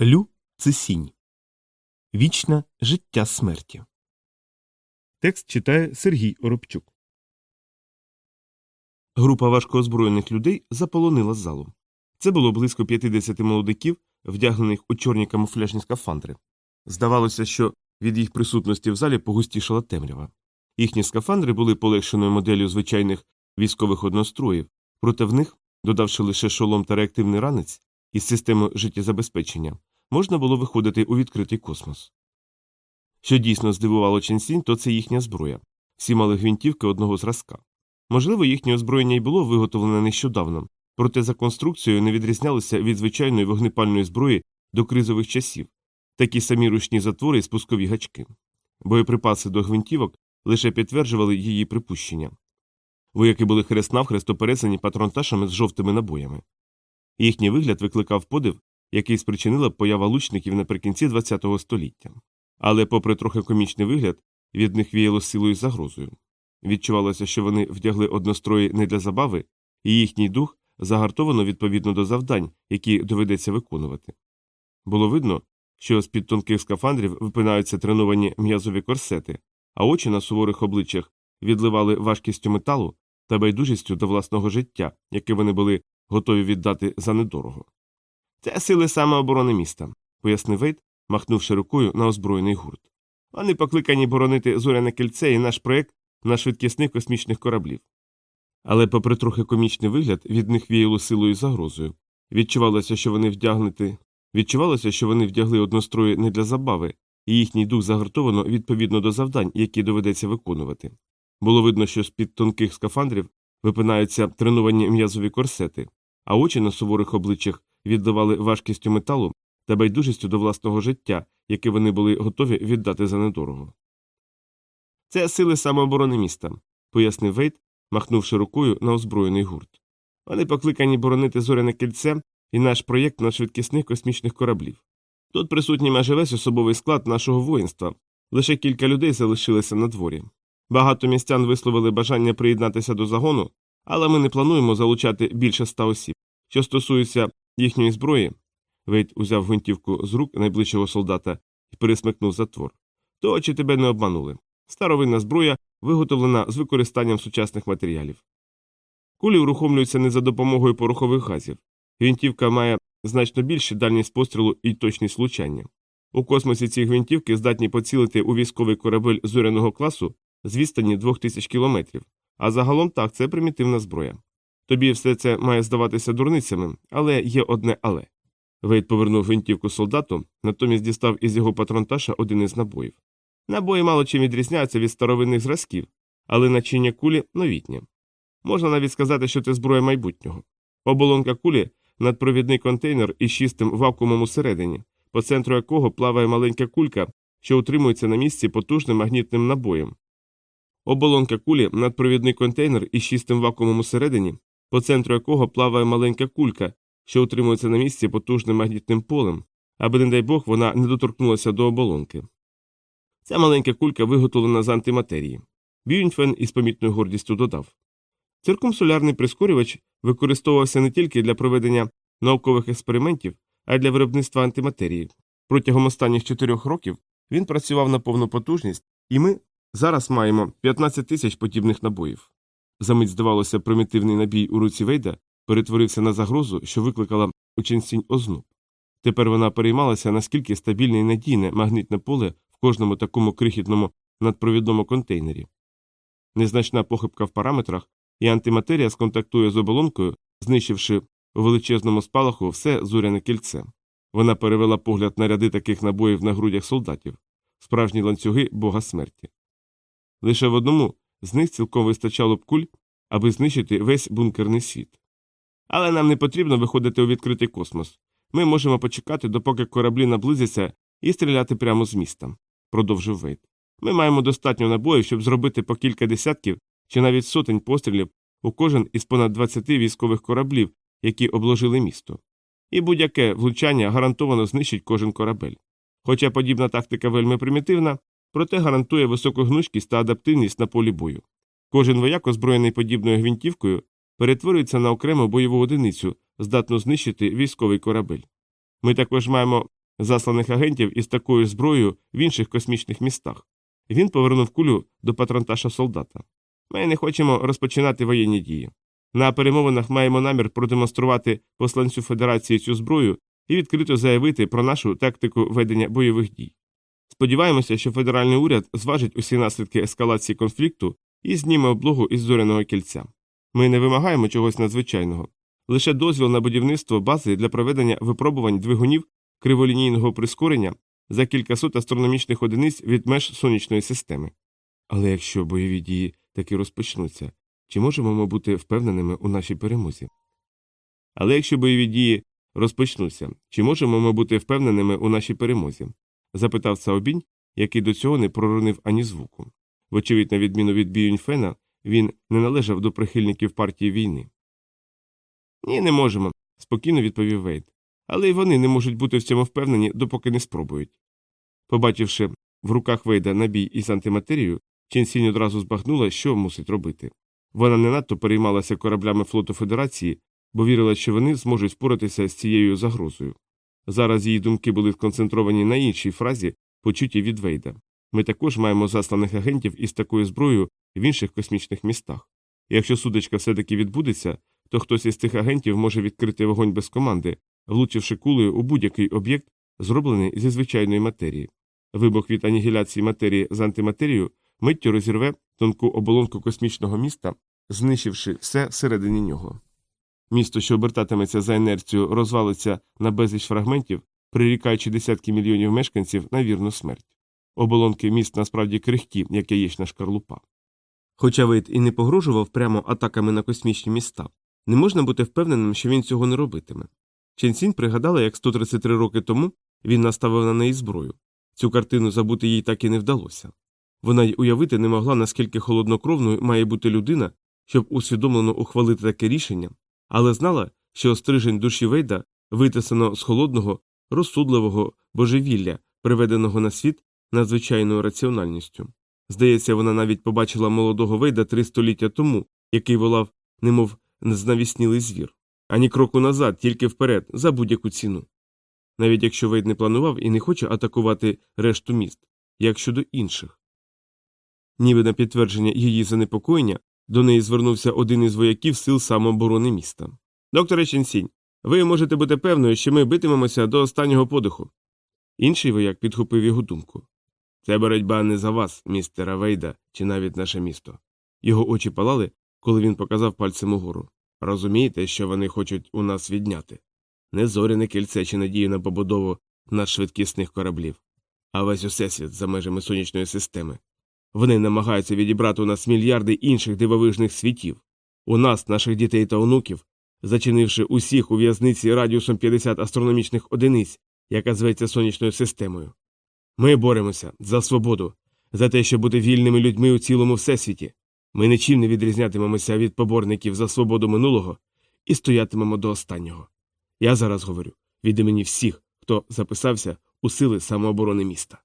Лю це сінь. Вічне життя смерті. Текст читає Сергій Оробчук. Група важкоозброєних людей заполонила залу. Це було близько 50 молодиків, вдягнених у чорні камуфляжні скафандри. Здавалося, що від їх присутності в залі погустішала темрява. Їхні скафандри були полегшеною моделлю звичайних військових одностроїв, проте в них, додавши лише шолом та реактивний ранець із системою життєзабезпечення, можна було виходити у відкритий космос. Що дійсно здивувало Ченсінь, то це їхня зброя. Всі мали гвинтівки одного зразка. Можливо, їхнє озброєння й було виготовлене нещодавно, проте за конструкцією не відрізнялося від звичайної вогнепальної зброї до кризових часів, такі самі ручні затвори і спускові гачки. Боєприпаси до гвинтівок лише підтверджували її припущення. Вояки були хрест навхрест оперезані патронташами з жовтими набоями. Їхній вигляд викликав подив, який спричинила поява лучників наприкінці ХХ століття. Але, попри трохи комічний вигляд, від них віяло силою загрозою. Відчувалося, що вони вдягли однострої не для забави, і їхній дух загартовано відповідно до завдань, які доведеться виконувати. Було видно, що з під тонких скафандрів випинаються треновані м'язові корсети, а очі на суворих обличчях відливали важкістю металу та байдужістю до власного життя, яке вони були готові віддати за недорого. Це сили самооборони міста, пояснив Вейт, махнувши рукою на озброєний гурт. Вони покликані боронити зоряне кільце і наш проект на швидкісних космічних кораблів. Але, попри трохи комічний вигляд, від них віяло силою і загрозою. Відчувалося, що вони вдягнути. Відчувалося, що вони вдягли однострої не для забави, і їхній дух загартовано відповідно до завдань, які доведеться виконувати. Було видно, що з під тонких скафандрів випинаються треновані м'язові корсети, а очі на суворих обличчях віддавали важкістю металу та байдужістю до власного життя, яке вони були готові віддати за недорого. Це сили самооборони міста, пояснив Вейт, махнувши рукою на озброєний гурт. Вони покликані боронити зоряне кільце і наш проєкт на швидкісних космічних кораблів. Тут присутній майже весь особовий склад нашого воїнства, лише кілька людей залишилися на дворі. Багато містян висловили бажання приєднатися до загону, але ми не плануємо залучати більше ста осіб. Що стосується їхньої зброї, Вейт узяв гвинтівку з рук найближчого солдата і пересмикнув затвор. То чи тебе не обманули? Старовинна зброя виготовлена з використанням сучасних матеріалів. Кулі урухомлюються не за допомогою порохових газів. Гвинтівка має значно більше дальність пострілу і точність влучання. У космосі ці гвинтівки здатні поцілити у військовий корабель зоряного класу з відстані 2000 кілометрів, а загалом так це примітивна зброя. Тобі все це має здаватися дурницями, але є одне але. Вейт повернув гвинтівку солдату, натомість дістав із його патронташа один із набоїв. Набої мало чим відрізняються від старовинних зразків, але начиння кулі новітнє. Можна навіть сказати, що це зброя майбутнього. Оболонка кулі надпровідний контейнер із чистим вакуумом усередині, по центру якого плаває маленька кулька, що утримується на місці потужним магнітним набоєм. Оболонка кулі надпровідний контейнер із чистим вакуумом усередині, по центру якого плаває маленька кулька, що утримується на місці потужним магнітним полем, аби, не дай Бог, вона не доторкнулася до оболонки. Ця маленька кулька виготовлена з антиматерії. Бюньфен із помітною гордістю додав. Циркумсолярний прискорювач використовувався не тільки для проведення наукових експериментів, а й для виробництва антиматерії. Протягом останніх чотирьох років він працював на повну потужність, і ми зараз маємо 15 тисяч подібних набоїв. Замить, здавалося, примітивний набій у руці Вейда перетворився на загрозу, що викликала у Ченсінь озноб. Тепер вона переймалася, наскільки стабільне і надійне магнітне поле в кожному такому крихітному надпровідному контейнері. Незначна похибка в параметрах, і антиматерія сконтактує з оболонкою, знищивши у величезному спалаху все зоряне кільце. Вона перевела погляд на ряди таких набоїв на грудях солдатів, справжні ланцюги бога смерті. Лише в одному з них цілком вистачало б куль, аби знищити весь бункерний світ. Але нам не потрібно виходити у відкритий космос. Ми можемо почекати, допоки кораблі наблизяться і стріляти прямо з міста, продовжив Вейт. Ми маємо достатньо набоїв, щоб зробити по кілька десятків чи навіть сотень пострілів у кожен із понад 20 військових кораблів, які обложили місто. І будь-яке влучання гарантовано знищить кожен корабель. Хоча подібна тактика вельми примітивна, проте гарантує високу гнучкість та адаптивність на полі бою. Кожен вояк, озброєний подібною гвинтівкою, перетворюється на окрему бойову одиницю, здатну знищити військовий корабель. Ми також маємо засланих агентів із такою зброєю в інших космічних містах. Він повернув кулю до патронташа солдата. Ми не хочемо розпочинати воєнні дії. На перемовинах маємо намір продемонструвати посланцю Федерації цю зброю і відкрито заявити про нашу тактику ведення бойових дій. Сподіваємося, що федеральний уряд зважить усі наслідки ескалації конфлікту і зніме облогу із зоряного кільця. Ми не вимагаємо чогось надзвичайного, лише дозвіл на будівництво бази для проведення випробувань двигунів криволінійного прискорення за кількасот астрономічних одиниць від меж сонячної системи. Але якщо бойові дії таки розпочнуться, чи можемо ми бути впевненими у нашій перемозі? Але якщо бойові дії розпочнуться, чи можемо ми бути впевненими у нашій перемозі? Запитав Цаобінь, який до цього не проронив ані звуку. Вочевидь, на відміну від Біюньфена, він не належав до прихильників партії війни. Ні, не можемо, спокійно відповів Вейт. Але й вони не можуть бути в цьому впевнені, допоки не спробують. Побачивши в руках Вейда набій із антиматерією, Ченсінь одразу збагнула, що мусить робити. Вона не надто переймалася кораблями флоту Федерації, бо вірила, що вони зможуть впоратися з цією загрозою. Зараз її думки були сконцентровані на іншій фразі, почутій від Вейда. Ми також маємо засланих агентів із такою зброєю в інших космічних містах. Якщо судочка все таки відбудеться, то хтось із цих агентів може відкрити вогонь без команди, влучивши кулею у будь-який об'єкт, зроблений зі звичайної матерії. Вибух від анігіляції матерії з антиматерією миттю розірве тонку оболонку космічного міста, знищивши все всередині нього. Місто, що обертатиметься за інерцію, розвалиться на безліч фрагментів, прирікаючи десятки мільйонів мешканців на вірну смерть. Оболонки міст насправді крихкі, як яєчна шкарлупа. Хоча Вейт і не погрожував прямо атаками на космічні міста, не можна бути впевненим, що він цього не робитиме. Ченсінь пригадала, як 133 роки тому він наставив на неї зброю. Цю картину забути їй так і не вдалося. Вона й уявити не могла, наскільки холоднокровною має бути людина, щоб усвідомлено ухвалити таке рішення, але знала, що стрижень душі Вейда витисано з холодного, розсудливого божевілля, приведеного на світ надзвичайною раціональністю. Здається, вона навіть побачила молодого Вейда три століття тому, який волав, немов знавіснілий звір, ані кроку назад, тільки вперед, за будь-яку ціну. Навіть якщо Вейд не планував і не хоче атакувати решту міст, як щодо інших. Ніби на підтвердження її занепокоєння до неї звернувся один із вояків сил самооборони міста. Докторе Ченсінь, ви можете бути певною, що ми битимемося до останнього подиху. Інший вояк підхопив його думку. Це боротьба не за вас, містера Вейда, чи навіть наше місто. Його очі палали, коли він показав пальцем угору. Розумієте, що вони хочуть у нас відняти? Не зоряне кільце чи надію на побудову надшвидкісних кораблів, а весь усесвіт за межами сонячної системи. Вони намагаються відібрати у нас мільярди інших дивовижних світів, у нас, наших дітей та онуків, зачинивши усіх у в'язниці радіусом 50 астрономічних одиниць, яка зветься сонячною системою. Ми боремося за свободу, за те, щоб бути вільними людьми у цілому всесвіті. Ми нічим не відрізнятимемося від поборників за свободу минулого і стоятимемо до останнього. Я зараз говорю від імені всіх, хто записався у сили самооборони міста.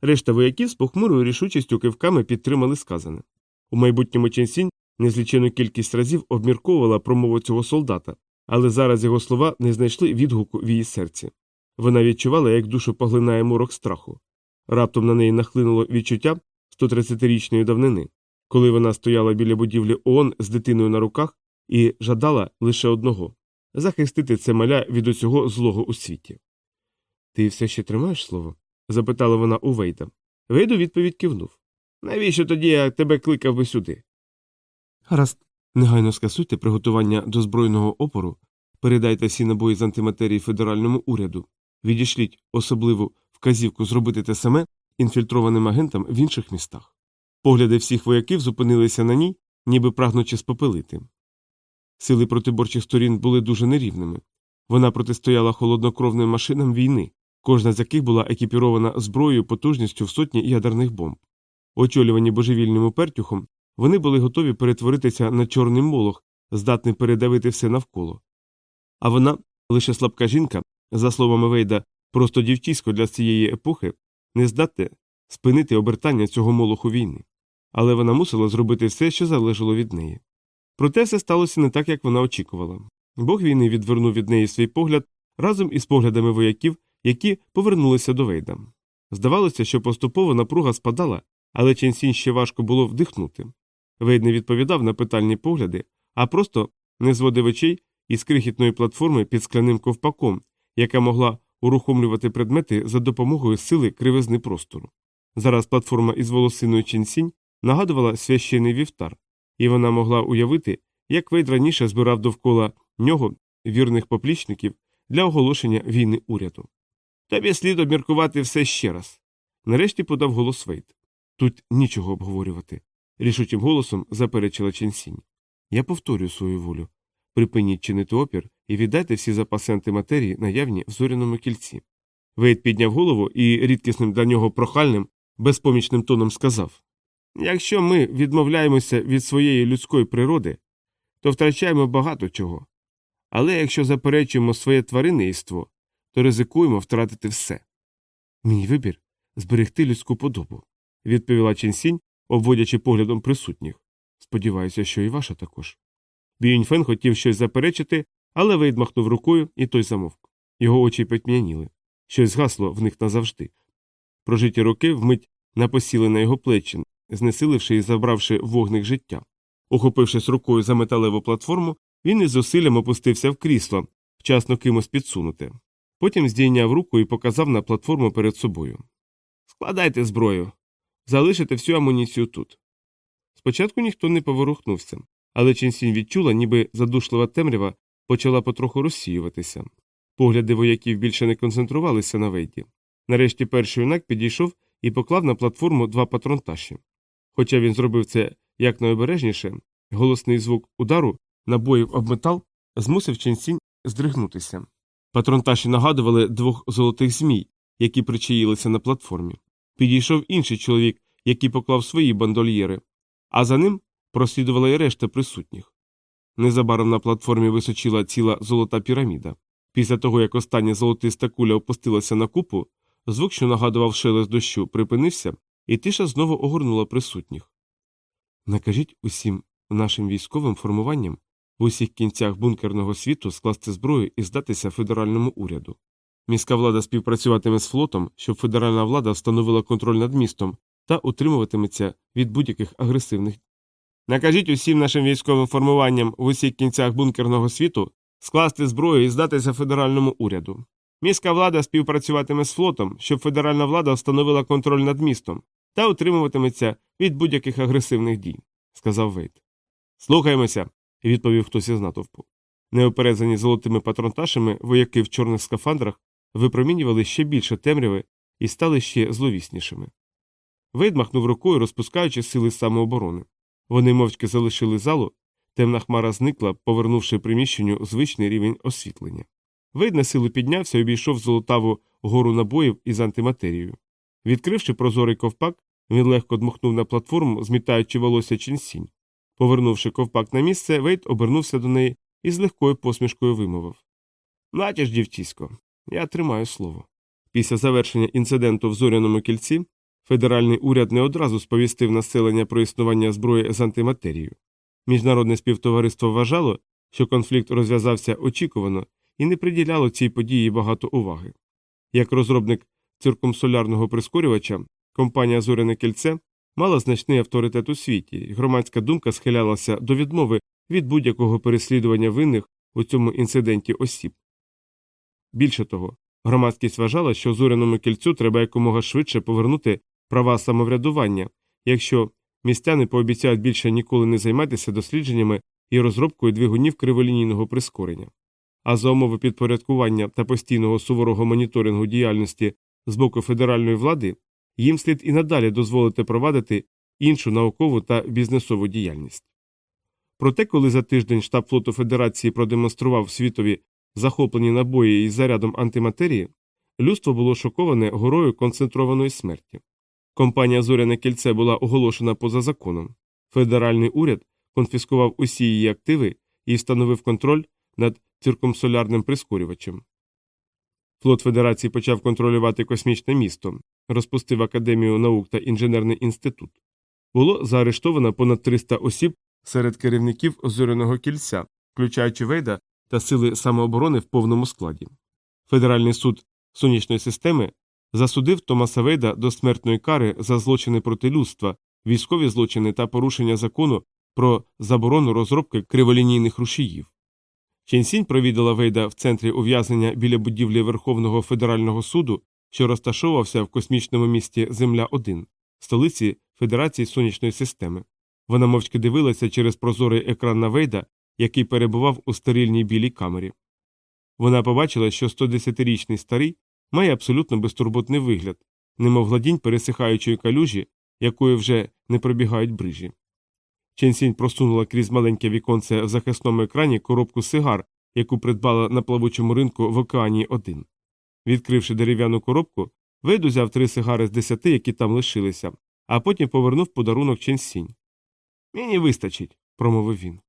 Решта вояків з похмурою рішучістю кивками підтримали сказане. У майбутньому Ченсінь незлічену кількість разів обмірковувала промову цього солдата, але зараз його слова не знайшли відгуку в її серці. Вона відчувала, як душу поглинає морок страху. Раптом на неї нахлинуло відчуття 130-річної давнини, коли вона стояла біля будівлі ООН з дитиною на руках і жадала лише одного захистити це маля від усього злого у світі. Ти все ще тримаєш слово? Запитала вона у Вейда. Вейд у відповідь кивнув. Навіщо тоді я тебе кликав би сюди? Гаразд, негайно скасуйте приготування до збройного опору, передайте всі набої з антиматерії федеральному уряду, відішліть особливу вказівку зробити те саме інфільтрованим агентам в інших містах. Погляди всіх вояків зупинилися на ній, ніби прагнучи спопелити. Сили протиборчих сторін були дуже нерівними. Вона протистояла холоднокровним машинам війни, кожна з яких була екіпірована зброєю потужністю в сотні ядерних бомб. Очолювані божевільним упертюхом, вони були готові перетворитися на чорний молох, здатний передавити все навколо. А вона, лише слабка жінка, за словами Вейда, просто дівчисько для цієї епохи, не здатне спинити обертання цього молоху війни. Але вона мусила зробити все, що залежало від неї. Проте все сталося не так, як вона очікувала. Бог війни відвернув від неї свій погляд разом із поглядами вояків, які повернулися до Вейда. Здавалося, що поступово напруга спадала, але Ченсінь ще важко було вдихнути. Вейд не відповідав на питальні погляди, а просто не зводив очей із крихітної платформи під скляним ковпаком, яка могла урухомлювати предмети за допомогою сили кривизни простору. Зараз платформа із волосиною Ченсінь нагадувала священий вівтар, і вона могла уявити, як Вейд раніше збирав довкола нього вірних поплічників для оголошення війни уряду. Тобі слід обміркувати все ще раз. Нарешті подав голос Вейд. Тут нічого обговорювати, рішучим голосом заперечила Ченсінь. Я повторюю свою волю. Припиніть чинити опір і віддайте всі запаси антиматерії, наявні в зоряному кільці. Вейд підняв голову і рідкісним для нього прохальним, безпомічним тоном сказав Якщо ми відмовляємося від своєї людської природи, то втрачаємо багато чого. Але якщо заперечуємо своє тваринництво, то ризикуємо втратити все. Мій вибір зберегти людську подобу, відповіла Ченсінь, обводячи поглядом присутніх. Сподіваюся, що і ваша також. Біюньфен хотів щось заперечити, але Вейд махнув рукою, і той замовк. Його очі потьмяніли. Щось згасло в них назавжди. Прожиті роки вмить напосіли на його плечі, знесиливши і забравши вогник життя. Ухопившись рукою за металеву платформу, він із зусиллям опустився в крісло, вчасно кимось підсунути. Потім здійняв руку і показав на платформу перед собою. Складайте зброю, залишите всю амуніцію тут. Спочатку ніхто не поворухнувся, але Ченсінь відчула, ніби задушлива темрява почала потроху розсіюватися. Погляди вояків більше не концентрувалися на вейді. Нарешті перший юнак підійшов і поклав на платформу два патронташі. Хоча він зробив це якнайобережніше, голосний звук удару набоїв об метал змусив Ченсінь здригнутися. Патронташі нагадували двох золотих змій, які причаїлися на платформі. Підійшов інший чоловік, який поклав свої бандольєри, а за ним прослідувала й решта присутніх. Незабаром на платформі височила ціла золота піраміда. Після того, як остання золотиста куля опустилася на купу, звук, що нагадував шелест дощу, припинився, і тиша знову огорнула присутніх. Накажіть усім нашим військовим формуванням в усіх кінцях бункерного світу скласти зброю і здатися федеральному уряду. Міська влада співпрацюватиме з флотом, щоб федеральна влада встановила контроль над містом та утримуватиметься від будь-яких агресивних. Накажіть усім нашим військовим формуванням в усіх кінцях бункерного світу скласти зброю і здатися федеральному уряду. Міська влада співпрацюватиме з флотом, щоб федеральна влада встановила контроль над містом та утримуватиметься від будь-яких агресивних дій, сказав Вейт. Слухаємося, відповів хтось із натовпу. Неоперезані золотими патронташами вояки в чорних скафандрах випромінювали ще більше темряви і стали ще зловіснішими. Вейд махнув рукою, розпускаючи сили самооборони. Вони мовчки залишили залу, темна хмара зникла, повернувши приміщенню звичний рівень освітлення. Вейд на силу піднявся і обійшов золотаву гору набоїв із антиматерією. Відкривши прозорий ковпак, він легко дмухнув на платформу, змітаючи волосся чінсінь. Повернувши ковпак на місце, Вейд обернувся до неї і з легкою посмішкою вимовив Натяж, дівчисько, я тримаю слово. Після завершення інциденту в зоряному кільці федеральний уряд не одразу сповістив населення про існування зброї з антиматерією. Міжнародне співтовариство вважало, що конфлікт розв'язався очікувано і не приділяло цій події багато уваги. Як розробник циркумсолярного прискорювача, компанія Зоряне кільце мала значний авторитет у світі, громадська думка схилялася до відмови від будь-якого переслідування винних у цьому інциденті осіб. Більше того, громадськість вважала, що зоряному кільцю треба якомога швидше повернути права самоврядування, якщо містяни пообіцяють більше ніколи не займатися дослідженнями і розробкою двигунів криволінійного прискорення. А за умови підпорядкування та постійного суворого моніторингу діяльності з боку федеральної влади їм слід і надалі дозволити провадити іншу наукову та бізнесову діяльність. Проте, коли за тиждень штаб флоту Федерації продемонстрував світові захоплені набої із зарядом антиматерії, людство було шоковане горою концентрованої смерті. Компанія Зоряне кільце була оголошена поза законом. Федеральний уряд конфіскував усі її активи і встановив контроль над циркумсолярним прискорювачем. Флот Федерації почав контролювати космічне місто, розпустив Академію наук та інженерний інститут. Було заарештовано понад 300 осіб серед керівників зоряного кільця, включаючи Вейда та сили самооборони в повному складі. Федеральний суд сонячної системи засудив Томаса Вейда до смертної кари за злочини проти людства, військові злочини та порушення закону про заборону розробки криволінійних рушіїв. Ченсінь провідала Вейда в центрі ув'язнення біля будівлі Верховного федерального суду, що розташовувався в космічному місті Земля 1 столиці Федерації сонячної системи. Вона мовчки дивилася через прозорий екран на Вейда, який перебував у стерильній білій камері. Вона побачила, що 110-річний старий має абсолютно безтурботний вигляд, немов гладінь пересихаючої калюжі, якою вже не пробігають брижі. Ченсінь просунула крізь маленьке віконце в захисному екрані коробку сигар, яку придбала на плавучому ринку в океані 1 Відкривши дерев'яну коробку, Вейд узяв три сигари з десяти, які там лишилися, а потім повернув подарунок Ченсінь. Мені вистачить, промовив він.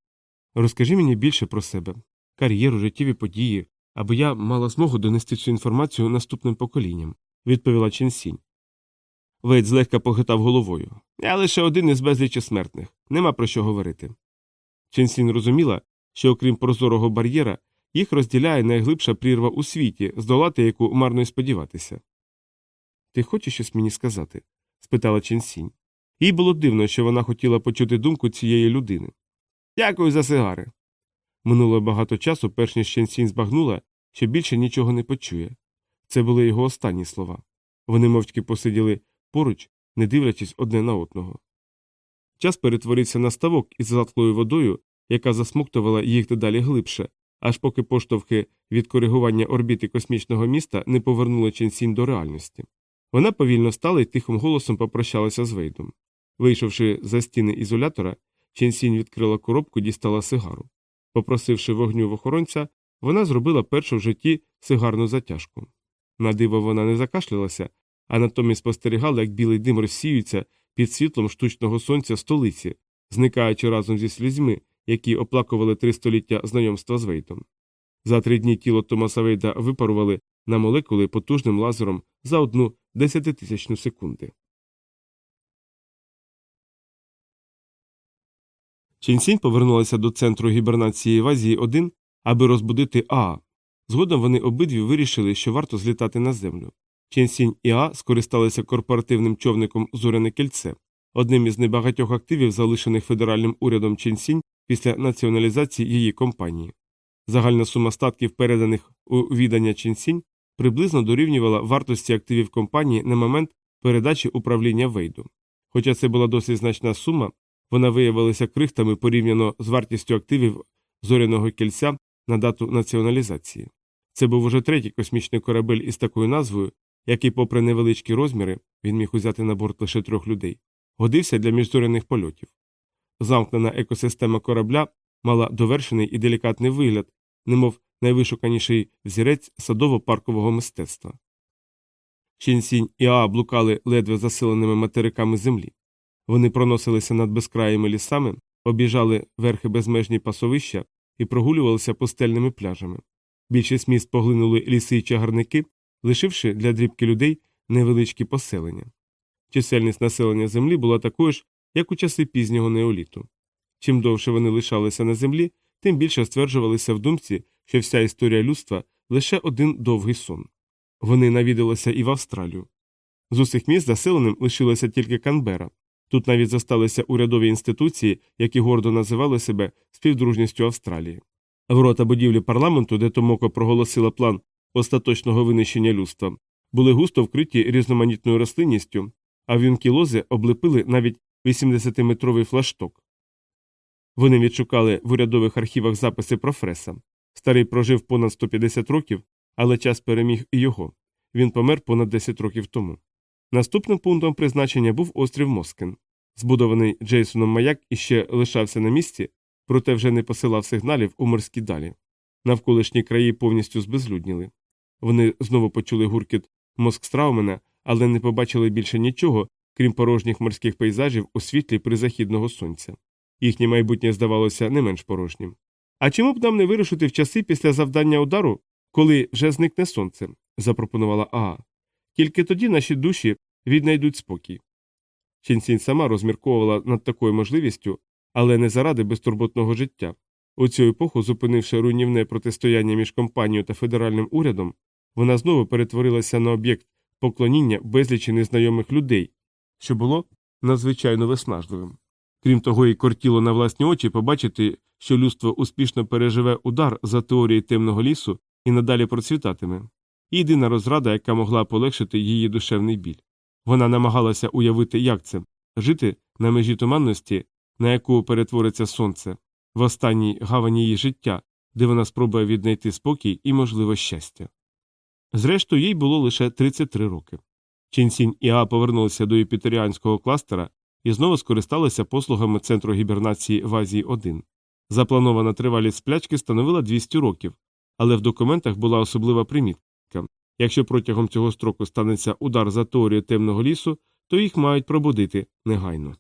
Розкажи мені більше про себе, кар'єру, життєві події, аби я мала змогу донести цю інформацію наступним поколінням, відповіла Ченсінь. Вейд злегка похитав головою. Я лише один із безлічі смертних, нема про що говорити. Ченсінь розуміла, що окрім прозорого бар'єра, їх розділяє найглибша прірва у світі, здолати яку марно й сподіватися. Ти хочеш щось мені сказати? спитала Ченсінь. Їй було дивно, що вона хотіла почути думку цієї людини. Дякую за сигари. Минуло багато часу, перш ніж Ченсінь збагнула, що більше нічого не почує. Це були його останні слова. Вони мовчки посиділи поруч, не дивлячись одне на одного. Час перетворився на ставок із затклою водою, яка засмоктувала їх дедалі глибше, аж поки поштовхи від коригування орбіти космічного міста не повернули Ченсінь до реальності. Вона повільно стала і тихим голосом попрощалася з Вейдом. Вийшовши за стіни ізолятора, Ченсінь відкрила коробку дістала сигару. Попросивши вогню в охоронця, вона зробила першу в житті сигарну затяжку. На диво вона не закашлялася, а натомість спостерігала, як білий дим розсіюється під світлом штучного сонця столиці, зникаючи разом зі слізьми, які оплакували три століття знайомства з Вейтом. За три дні тіло Томаса Вейда випарували на молекули потужним лазером за одну десятитисячну секунди. Чінсінь повернулася до центру гібернації в Азії 1 аби розбудити Аа. Згодом вони обидві вирішили, що варто злітати на землю. Ченсінь і Аа скористалися корпоративним човником Зоряне кільце, одним із небагатьох активів, залишених федеральним урядом Ченсінь після націоналізації її компанії. Загальна сума статків, переданих у відання Ченсінь, приблизно дорівнювала вартості активів компанії на момент передачі управління Вейду. Хоча це була досить значна сума, вона виявилася крихтами порівняно з вартістю активів зоряного кільця на дату націоналізації. Це був уже третій космічний корабель із такою назвою, який, попри невеличкі розміри, він міг узяти на борт лише трьох людей, годився для міжзоряних польотів. Замкнена екосистема корабля мала довершений і делікатний вигляд, немов найвишуканіший взірець садово-паркового мистецтва. Чінсінь і Аа блукали ледве заселеними материками землі. Вони проносилися над безкраїми лісами, обіжали верхи безмежні пасовища і прогулювалися пустельними пляжами. Більшість міст поглинули ліси й чагарники, лишивши для дрібки людей невеличкі поселення. Чисельність населення землі була такою ж, як у часи пізнього неоліту. Чим довше вони лишалися на землі, тим більше стверджувалися в думці, що вся історія людства лише один довгий сон. Вони навідалися і в Австралію. З усіх міст заселеним лишилася тільки Канбера. Тут навіть зосталися урядові інституції, які гордо називали себе співдружністю Австралії. Ворота будівлі парламенту, де Томоко проголосила план остаточного винищення людства, були густо вкриті різноманітною рослинністю, а вінки лози облепили навіть 80-метровий флашток. Вони відшукали в урядових архівах записи про Фреса. Старий прожив понад 150 років, але час переміг і його. Він помер понад 10 років тому. Наступним пунктом призначення був острів Москен. Збудований Джейсоном маяк іще лишався на місці, проте вже не посилав сигналів у морські далі. Навколишні краї повністю збезлюдніли. Вони знову почули гуркіт Москстраумена, але не побачили більше нічого, крім порожніх морських пейзажів у світлі призахідного сонця. Їхнє майбутнє здавалося не менш порожнім. А чому б нам не вирушити в часи після завдання удару, коли вже зникне сонце? запропонувала Аа. Тільки тоді наші душі віднайдуть спокій. Чінсінь сама розмірковувала над такою можливістю, але не заради безтурботного життя. У цю епоху, зупинивши руйнівне протистояння між компанією та федеральним урядом, вона знову перетворилася на об'єкт поклоніння безлічі незнайомих людей, що було надзвичайно виснажливим. Крім того, їй кортіло на власні очі побачити, що людство успішно переживе удар за теорією темного лісу і надалі процвітатиме. І єдина розрада, яка могла полегшити її душевний біль. Вона намагалася уявити, як це жити на межі туманності, на яку перетвориться сонце, в останній гавані її життя, де вона спробує віднайти спокій і, можливо, щастя. Зрештою, їй було лише 33 роки. Ченсінь і А повернулися до юпітеріанського кластера і знову скористалися послугами центру гібернації в Азії 1 Запланована тривалість сплячки становила 200 років, але в документах була особлива примітка якщо протягом цього строку станеться удар за теорію темного лісу, то їх мають пробудити негайно.